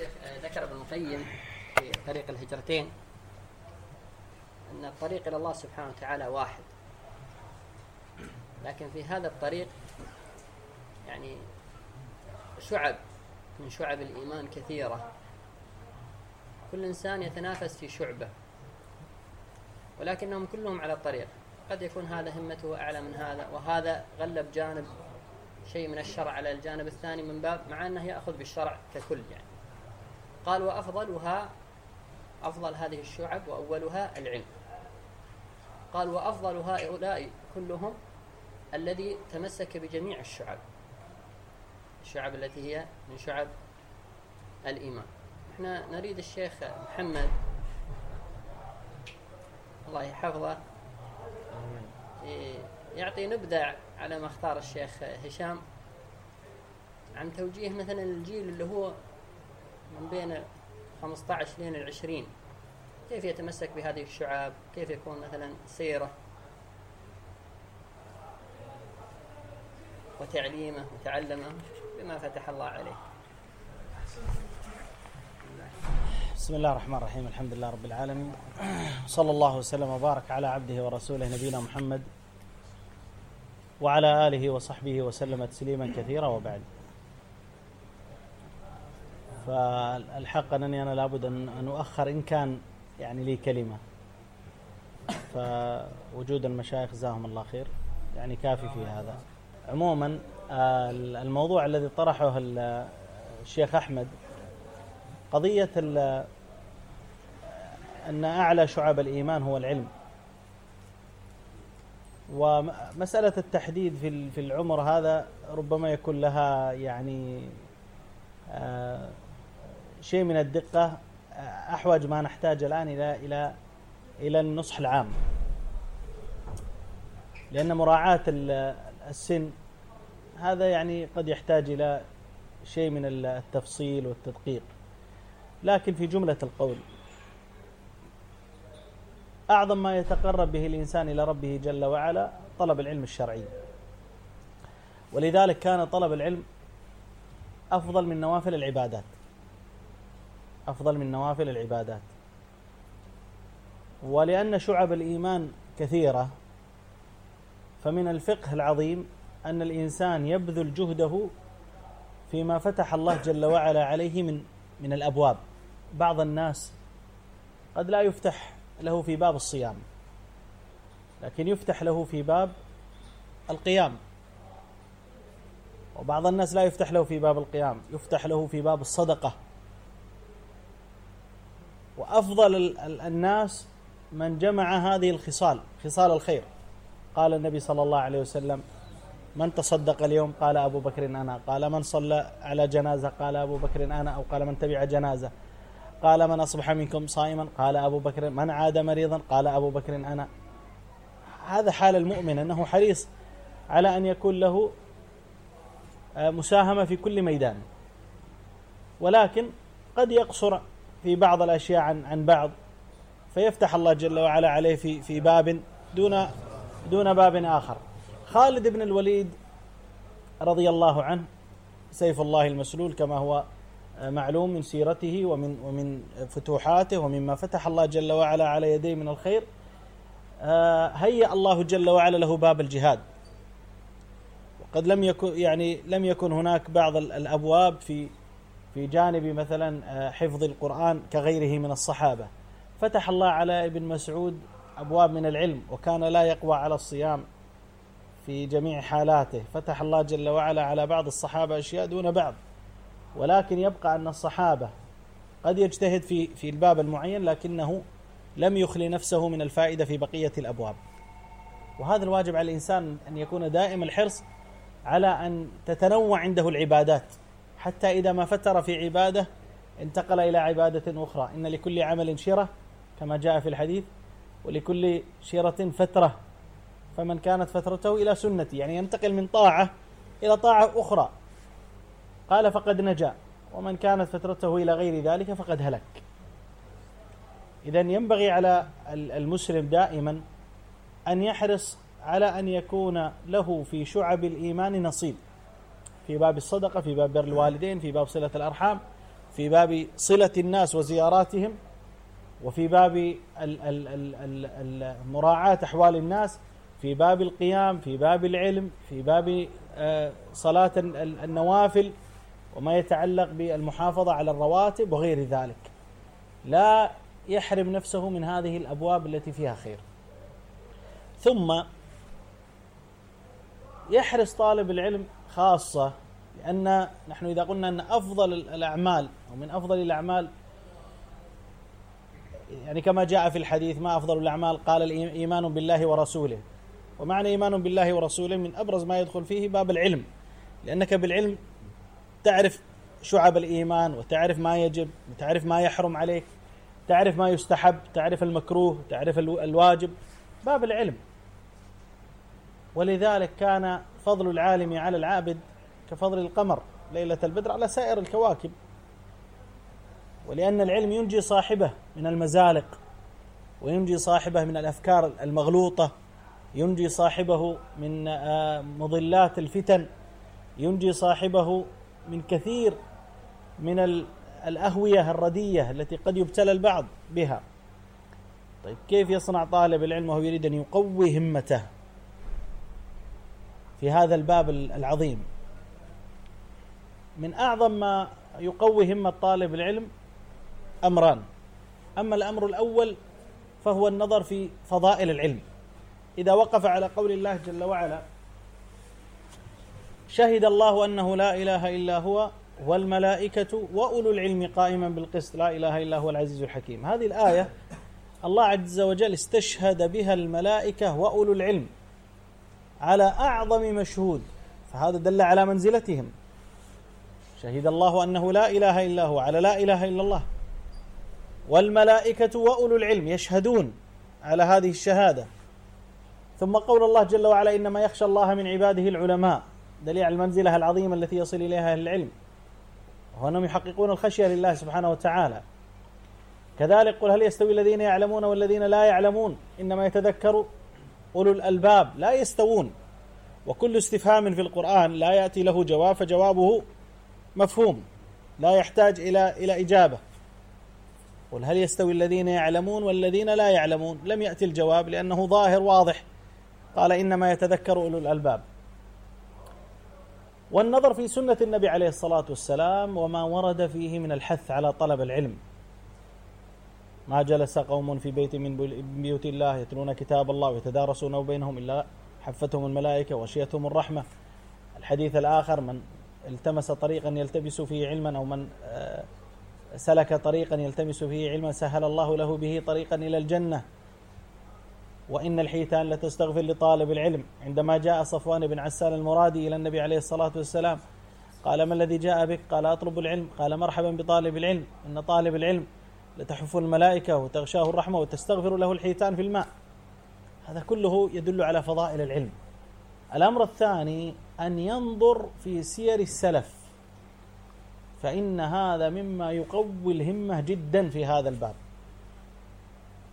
الشيخ ذكر ابن القيم في طريق الهجرتين أن الطريق إلى الله سبحانه وتعالى واحد. لكن في هذا الطريق يعني شعب من شعب الإيمان كثيرة. كل إنسان يتنافس في شعبة ولكنهم كلهم على الطريق. قد يكون هذا همته أعلى من هذا وهذا غلب جانب شيء من الشرع على الجانب الثاني من باب مع أنه يأخذ بالشرع ككل يعني. قال وأفضلها أفضل هذه الشعب وأولها العلم. قال وأفضل هؤلاء كلهم الذي تمسك بجميع الشعب. الشعب التي هي من شعب الإيمان. إحنا نريد الشيخ محمد. الله يحفظه. يعطي نبذة على ما اختار الشيخ هشام عن توجيه مثلا الجيل اللي هو من بين 15 لين العشرين كيف يتمسك بهذه الشعاب؟ كيف يكون مثلا سيرة؟ وتعليمه وتعلمه بما فتح الله عليه. بسم الله الرحمن الرحيم الحمد لله رب العالمين. صلى الله وسلم وبارك على عبده ورسوله نبينا محمد وعلى آله وصحبه وسلم تسليما كثيرا وبعد. فالحق أنني أنا لابد أن أؤخر إن كان يعني لي كلمة. فوجود المشايخ جزاهم الله خير. يعني كافي في هذا. عموما الموضوع الذي طرحه الشيخ أحمد قضية أن أعلى شعب الإيمان هو العلم. ومسألة التحديد في في العمر هذا ربما يكون لها يعني آه، شيء من الدقة آه، أحوج ما نحتاج الآن إلى إلى إلى النصح العام. لأن مراعاة السن هذا يعني قد يحتاج إلى شيء من التفصيل والتدقيق. لكن في جملة القول أعظم ما يتقرب به الإنسان إلى ربه جل وعلا طلب العلم الشرعي. ولذلك كان طلب العلم أفضل من نوافل العبادات. أفضل من نوافل العبادات. ولأن شعب الإيمان كثيرة فمن الفقه العظيم أن الإنسان يبذل جهده فيما فتح الله جل وعلا عليه من من الأبواب. بعض الناس قد لا يفتح له في باب الصيام لكن يفتح له في باب القيام. وبعض الناس لا يفتح له في باب القيام يفتح له في باب الصدقة. وأفضل الناس من جمع هذه الخصال خصال الخير. قال النبي صلى الله عليه وسلم من تصدق اليوم قال أبو بكر أنا قال من صلى على جنازة قال أبو بكر أنا أو قال من تبع جنازة قال من أصبح منكم صائما قال أبو بكر من عاد مريضا قال أبو بكر أنا. هذا حال المؤمن أنه حريص على أن يكون له آه، مساهمة في كل ميدان. ولكن قد يقصر في بعض الأشياء عن عن بعض فيفتح الله جل وعلا عليه في في باب دون دون باب آخر. خالد بن الوليد رضي الله عنه سيف الله المسلول كما هو معلوم من سيرته ومن ومن فتوحاته ومما فتح الله جل وعلا على يديه من الخير. آه، هيأ الله جل وعلا له باب الجهاد. وقد لم يكن يعني لم يكن هناك بعض الأبواب في في جانب مثلا آه، حفظ القرآن كغيره من الصحابة. فتح الله على ابن مسعود أبواب من العلم وكان لا يقوى على الصيام في جميع حالاته. فتح الله جل وعلا على بعض الصحابة أشياء دون بعض. ولكن يبقى أن الصحابة قد يجتهد في في الباب المعين لكنه لم يخلي نفسه من الفائدة في بقية الأبواب. وهذا الواجب على الإنسان أن يكون دائم الحرص على أن تتنوع عنده العبادات. حتى إذا ما فتر في عبادة انتقل إلى عبادة أخرى. إن لكل عمل شرة كما جاء في الحديث ولكل شرة فترة. فمن كانت فترته إلى سنتي يعني ينتقل من طاعة إلى طاعة أخرى. قال فقد نجا. ومن كانت فترته إلى غير ذلك فقد هلك. إذا ينبغي على المسلم دائما أن يحرص على أن يكون له في شعب الإيمان نصيب. في باب الصدقة في باب بر الوالدين في باب صلة الأرحام في باب صلة الناس وزياراتهم وفي باب مراعاة أحوال الناس في باب القيام في باب العلم في باب آه، صلاة النوافل وما يتعلق بالمحافظة على الرواتب وغير ذلك. لا يحرم نفسه من هذه الأبواب التي فيها خير. ثم يحرص طالب العلم خاصة لأن نحن إذا قلنا أن أفضل الأعمال ومن أفضل الأعمال يعني كما جاء في الحديث ما أفضل الأعمال؟ قال الإيمان بالله ورسوله. ومعنى إيمان بالله ورسوله من أبرز ما يدخل فيه باب العلم. لأنك بالعلم تعرف شعب الإيمان وتعرف ما يجب وتعرف ما يحرم عليك تعرف ما يستحب تعرف المكروه تعرف الواجب. باب العلم. ولذلك كان فضل العالم على العابد كفضل القمر ليلة البدر على سائر الكواكب. ولأن العلم ينجي صاحبه من المزالق وينجي صاحبه من الأفكار المغلوطة ينجي صاحبه من آه، مضلات الفتن ينجي صاحبه من كثير من الأهوية الردية التي قد يبتلى البعض بها. طيب كيف يصنع طالب العلم وهو يريد أن يقوي همته؟ في هذا الباب العظيم. من أعظم ما يقوي همة طالب العلم أمران. أما الأمر الأول فهو النظر في فضائل العلم. إذا وقف على قول الله جل وعلا شهد الله أنه لا إله إلا هو والملائكة وأولو العلم قائما بالقسط لا إله إلا هو العزيز الحكيم. هذه الآية الله عز وجل استشهد بها الملائكة وأولو العلم. على أعظم مشهود فهذا دل على منزلتهم. شهد الله أنه لا إله إلا هو على لا إله إلا الله. والملائكة وأولو العلم يشهدون على هذه الشهادة. ثم قول الله جل وعلا إنما يخشى الله من عباده العلماء. دليل على المنزلة العظيمة التي يصل إليها أهل العلم. وأنهم يحققون الخشية لله سبحانه وتعالى. كذلك قل هل يستوي الذين يعلمون والذين لا يعلمون؟ إنما يتذكر أولو الألباب لا يستوون وكل استفهام في القرآن لا يأتي له جواب فجوابه مفهوم لا يحتاج إلى إلى إجابة. قل هل يستوي الذين يعلمون والذين لا يعلمون؟ لم يأتي الجواب لأنه ظاهر واضح. قال إنما يتذكر أولو الألباب. والنظر في سنة النبي عليه الصلاة والسلام وما ورد فيه من الحث على طلب العلم. ما جلس قوم في بيت من بيوت الله يتلون كتاب الله ويتدارسونه بينهم إلا حفتهم الملائكة وشيتهم الرحمة. الحديث الآخر من التمس طريقا يلتبس فيه علما أو من آه، سلك طريقا يلتمس فيه علما سهل الله له به طريقا إلى الجنة. وإن الحيتان لتستغفر لطالب العلم. عندما جاء صفوان بن عسال المرادي إلى النبي عليه الصلاة والسلام قال ما الذي جاء بك؟ قال أطلب العلم. قال مرحبا بطالب العلم. إن طالب العلم لتحف الملائكة وتغشاه الرحمة وتستغفر له الحيتان في الماء. هذا كله يدل على فضائل العلم. الأمر الثاني أن ينظر في سير السلف. فإن هذا مما يقوي الهمة جدا في هذا الباب.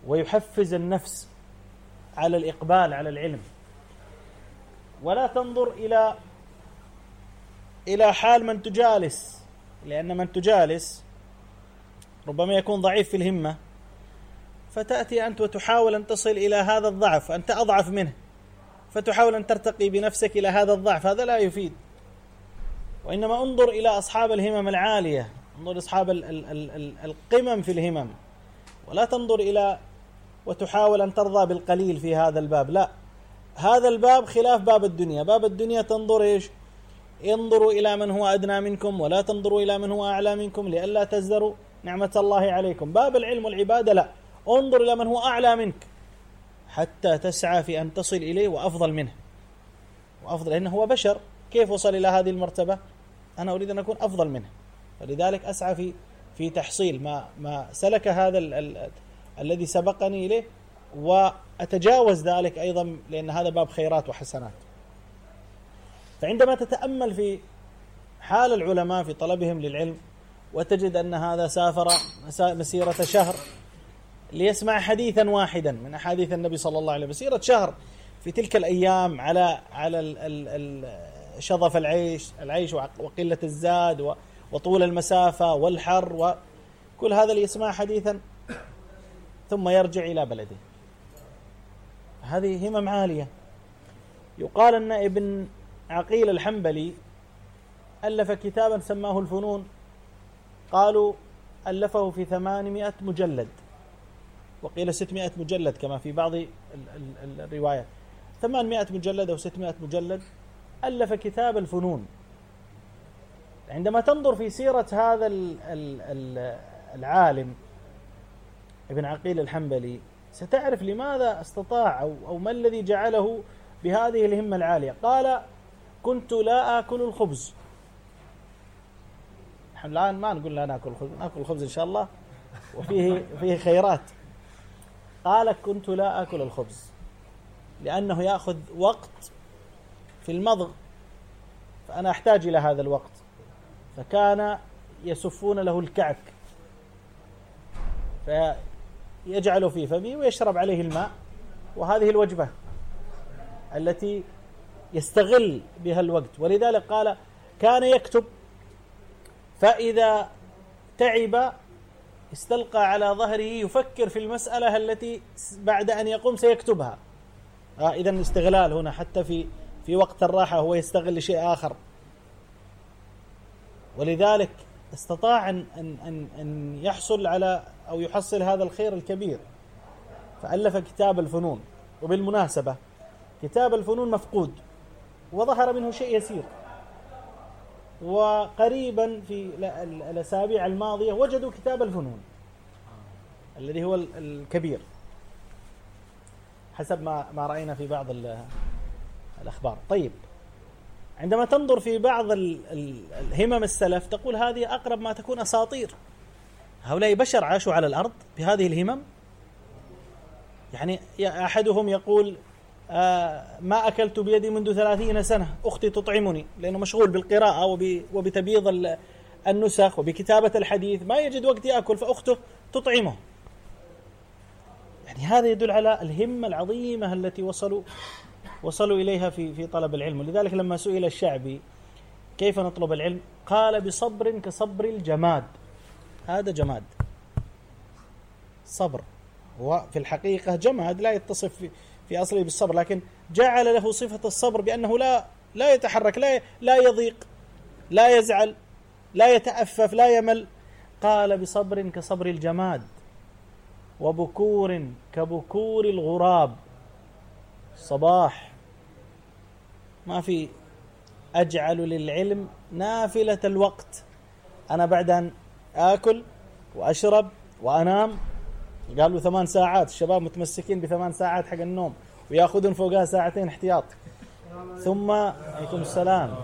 ويحفز النفس على الإقبال على العلم. ولا تنظر إلى إلى حال من تجالس. لأن من تجالس ربما يكون ضعيف في الهمة. فتأتي أنت وتحاول أن تصل إلى هذا الضعف أنت أضعف منه. فتحاول أن ترتقي بنفسك إلى هذا الضعف هذا لا يفيد. وإنما انظر إلى أصحاب الهمم العالية انظر أصحاب القمم في الهمم. ولا تنظر إلى وتحاول أن ترضى بالقليل في هذا الباب لا. هذا الباب خلاف باب الدنيا. باب الدنيا تنظر إيش؟ انظروا إلى من هو أدنى منكم ولا تنظروا إلى من هو أعلى منكم لئلا تزدروا. نعمة الله عليكم. باب العلم والعبادة لا. انظر إلى من هو أعلى منك حتى تسعى في أن تصل إليه وأفضل منه. وأفضل لأنه هو بشر. كيف وصل إلى هذه المرتبة؟ أنا أريد أن أكون أفضل منه. فلذلك أسعى في في تحصيل ما ما سلك هذا ال ال الذي سبقني إليه. وأتجاوز ذلك أيضا لأن هذا باب خيرات وحسنات. فعندما تتأمل في حال العلماء في طلبهم للعلم وتجد أن هذا سافر مسيرة شهر ليسمع حديثا واحدا من أحاديث النبي صلى الله عليه وسلم. مسيرة شهر في تلك الأيام على على شظف العيش العيش وقلة الزاد وطول المسافة والحر وكل هذا اللي يسمع حديثا ثم يرجع إلى بلده. هذه همم عالية. يقال أن ابن عقيل الحنبلي ألف كتابا سماه الفنون قالوا ألفه في ثمانمائة مجلد وقيل ستمائة مجلد كما في بعض الروايات. ثمانمائة مجلد أو ستمائة مجلد ألف كتاب الفنون. عندما تنظر في سيرة هذا العالم ابن عقيل الحنبلي ستعرف لماذا استطاع أو, أو ما الذي جعله بهذه الهمة العالية. قال كنت لا آكل الخبز. نحن الآن ما نقول لا نأكل الخبز نأكل الخبز إن شاء الله. وفيه فيه خيرات. قال كنت لا آكل الخبز لأنه يأخذ وقت في المضغ فأنا أحتاج إلى هذا الوقت. فكان يسفون له الكعك. فيجعل في فمه ويشرب عليه الماء. وهذه الوجبة التي يستغل بها الوقت. ولذلك قال كان يكتب فإذا تعب استلقى على ظهره يفكر في المسألة التي بعد أن يقوم سيكتبها. آه إذا استغلال هنا حتى في في وقت الراحة هو يستغل شيء آخر. ولذلك استطاع أن أن أن يحصل على أو يحصل هذا الخير الكبير. فألف كتاب الفنون. وبالمناسبة كتاب الفنون مفقود. وظهر منه شيء يسير. وقريبا في الأسابيع الماضية وجدوا كتاب الفنون الذي هو الكبير حسب ما ما رأينا في بعض الأخبار. طيب عندما تنظر في بعض الهمم السلف تقول هذه أقرب ما تكون أساطير. هؤلاء بشر عاشوا على الأرض بهذه الهمم؟ يعني أحدهم يقول ما أكلت بيدي منذ ثلاثين سنة. أختي تطعمني لأنه مشغول بالقراءة وبتبييض النسخ وبكتابة الحديث. ما يجد وقت يأكل فأخته تطعمه. يعني هذا يدل على الهمة العظيمة التي وصلوا وصلوا إليها في في طلب العلم. ولذلك لما سئل الشعبي كيف نطلب العلم قال بصبر كصبر الجماد. هذا جماد. صبر. هو في الحقيقة جماد لا يتصف في, أصله بالصبر لكن جعل له صفة الصبر بأنه لا لا يتحرك لا لا يضيق لا يزعل لا يتأفف لا يمل. قال بصبر كصبر الجماد وبكور كبكور الغراب. صباح. ما في أجعل للعلم نافلة الوقت. أنا بعد أن آكل وأشرب وأنام قالوا ثمان ساعات الشباب متمسكين بثمان ساعات حق النوم وياخذون فوقها ساعتين احتياط. ثم عليكم السلام.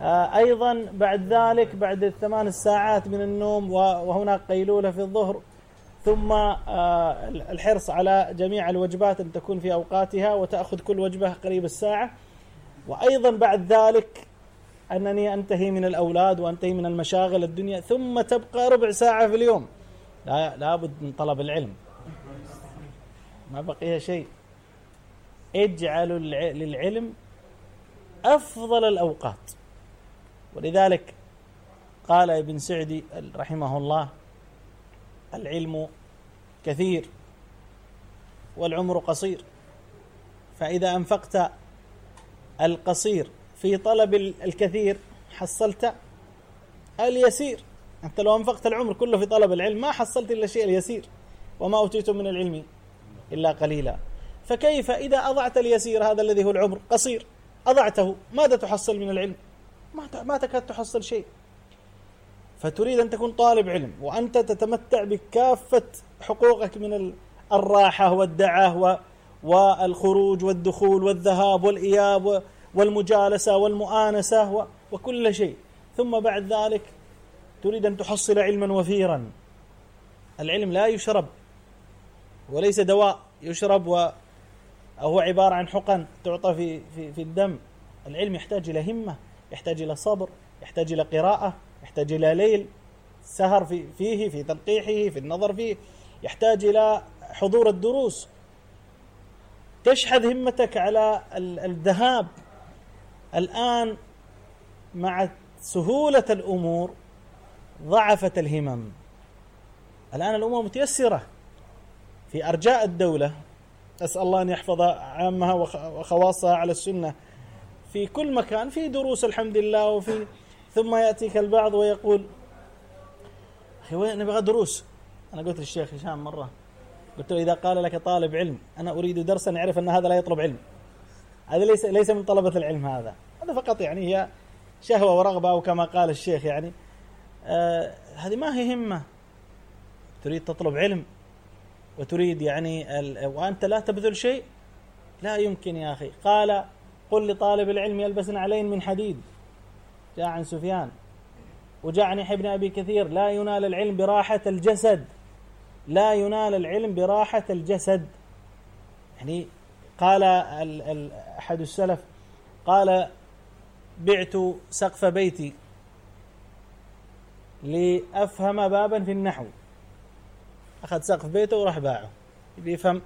آه أيضا بعد ذلك بعد الثمان الساعات من النوم وهناك قيلولة في الظهر ثم آه الحرص على جميع الوجبات أن تكون في أوقاتها وتأخذ كل وجبة قريب الساعة. وأيضا بعد ذلك أنني أنتهي من الأولاد وأنتهي من المشاغل الدنيا ثم تبقى ربع ساعة في اليوم. لا لابد من طلب العلم. ما بقي شيء. اجعلوا للعلم أفضل الأوقات. ولذلك قال ابن سعدي رحمه الله العلم كثير والعمر قصير. فإذا أنفقت القصير في طلب الكثير حصلت اليسير. أنت لو أنفقت العمر كله في طلب العلم ما حصلت إلا الشيء اليسير وما أوتيتم من العلم إلا قليلا. فكيف إذا أضعت اليسير هذا الذي هو العمر؟ قصير. أضعته ماذا تحصل من العلم؟ ما ما تكاد تحصل شيء. فتريد أن تكون طالب علم وأنت تتمتع بكافة حقوقك من الراحة والدعة والخروج والدخول والذهاب والإياب والمجالسة والمؤانسة وكل شيء. ثم بعد ذلك تريد أن تحصل علما وفيرا. العلم لا يشرب وليس دواء يشرب وهو عبارة عن حقن تعطى في, في, في الدم. العلم يحتاج إلى همة يحتاج إلى صبر يحتاج إلى قراءة يحتاج إلى ليل سهر في فيه في تنقيحه في النظر فيه. يحتاج إلى حضور الدروس. تشحذ همتك على الذهاب. الآن مع سهولة الأمور ضعفت الهمم. الآن الأمور متيسرة في أرجاء الدولة. أسأل الله أن يحفظ عامها وخواصها على السنة. في كل مكان في دروس الحمد لله وفي ثم يأتيك البعض ويقول أخي وين نبغى دروس؟ أنا قلت للشيخ هشام مرة قلت له إذا قال لك طالب علم أنا أريد درسا يعرف أن هذا لا يطلب علم. هذا ليس ليس من طلبة العلم هذا. هذا فقط يعني هي شهوة ورغبة أو كما قال الشيخ يعني آه هذه ما هي همة. تريد تطلب علم وتريد يعني وأنت لا تبذل شيء؟ لا يمكن يا أخي. قال قل لطالب العلم يلبس علين من حديد. جاء عن سفيان. وجاء عن يحيى بن أبي كثير. لا ينال العلم براحة الجسد. لا ينال العلم براحة الجسد. يعني قال أحد السلف قال بعت سقف بيتي. لأفهم بابا في النحو. أخذ سقف بيته وراح باعه. يفهم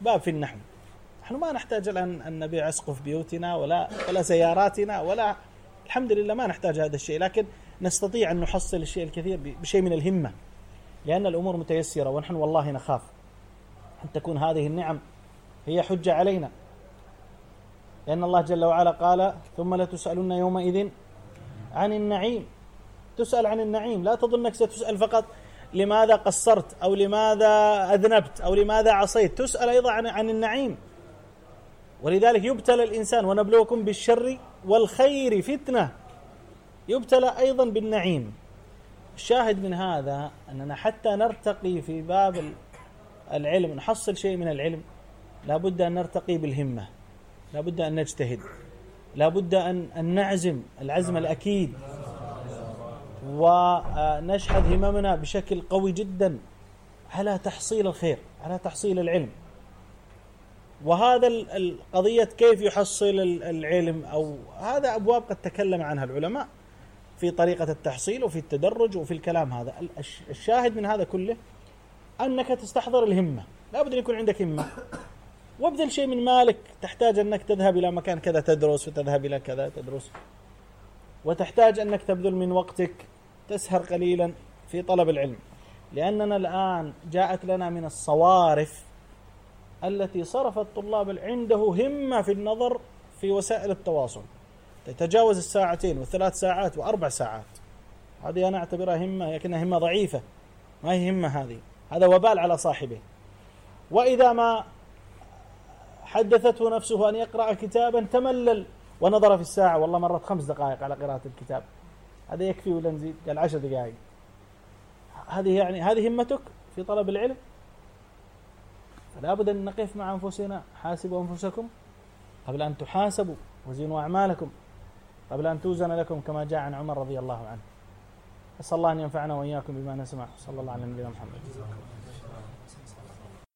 باب في النحو. نحن ما نحتاج الآن أن نبيع أسقف بيوتنا ولا ولا سياراتنا ولا الحمد لله ما نحتاج هذا الشيء لكن نستطيع أن نحصل الشيء الكثير بشيء من الهمة. لأن الأمور متيسرة ونحن والله نخاف أن تكون هذه النعم هي حجة علينا. لأن الله جل وعلا قال ثم لتسألن يومئذ عن النعيم. تسأل عن النعيم لا تظنك ستسأل فقط لماذا قصرت أو لماذا أذنبت أو لماذا عصيت تسأل أيضا عن, عن النعيم. ولذلك يبتلى الإنسان ونبلوكم بالشر والخير فتنة. يبتلى أيضا بالنعيم. الشاهد من هذا أننا حتى نرتقي في باب العلم نحصل شيء من العلم لابد أن نرتقي بالهمة لابد أن نجتهد لابد أن نعزم العزم الأكيد. ونشحذ هممنا بشكل قوي جدا على تحصيل الخير على تحصيل العلم. وهذا القضية كيف يحصل العلم أو هذا أبواب قد تكلم عنها العلماء في طريقة التحصيل وفي التدرج وفي الكلام هذا. الشاهد من هذا كله أنك تستحضر الهمة. لابد أن يكون عندك همة. وابذل شيء من مالك. تحتاج أنك تذهب إلى مكان كذا تدرس وتذهب إلى كذا تدرس. وتحتاج أنك تبذل من وقتك. تسهر قليلا في طلب العلم. لأننا الآن جاءت لنا من الصوارف التي صرفت طلاب عنده همة في النظر في وسائل التواصل. تتجاوز الساعتين والثلاث ساعات وأربع ساعات. هذه أنا أعتبرها همة لكنها همة ضعيفة. ما هي همة هذه؟ هذا وبال على صاحبه. وإذا ما حدثته نفسه أن يقرأ كتابا تملل ونظر في الساعة والله مرت خمس دقائق على قراءة الكتاب. هذا يكفي ولا نزيد؟ قال عشر دقائق. هذه يعني هذه همتك في طلب العلم؟ فلا بد أن نقف مع أنفسنا حاسبوا أنفسكم قبل أن تحاسبوا وزنوا أعمالكم قبل أن توزن لكم كما جاء عن عمر رضي الله عنه. أسأل الله أن ينفعنا وإياكم بما نسمع. صلى الله على نبينا محمد.